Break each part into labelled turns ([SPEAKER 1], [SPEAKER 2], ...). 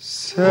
[SPEAKER 1] Sevdası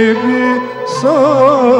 [SPEAKER 1] gibi sardı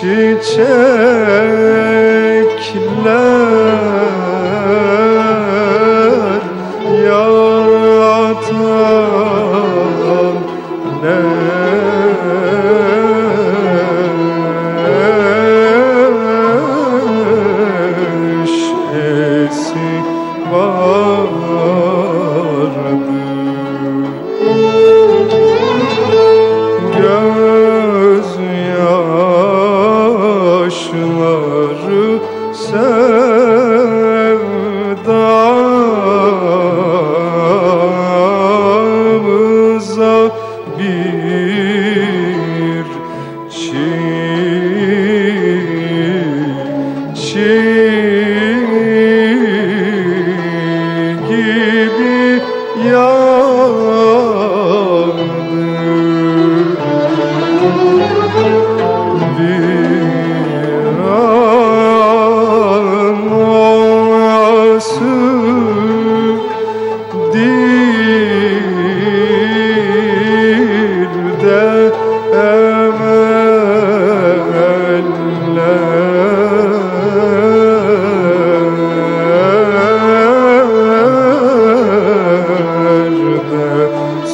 [SPEAKER 1] 是真 Amen.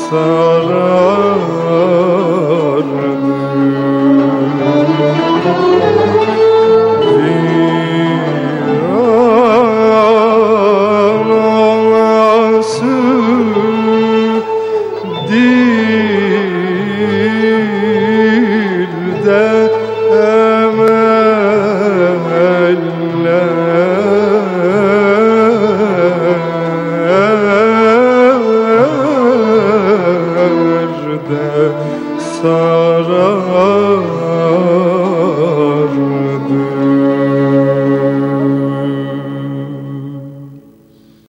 [SPEAKER 1] sarar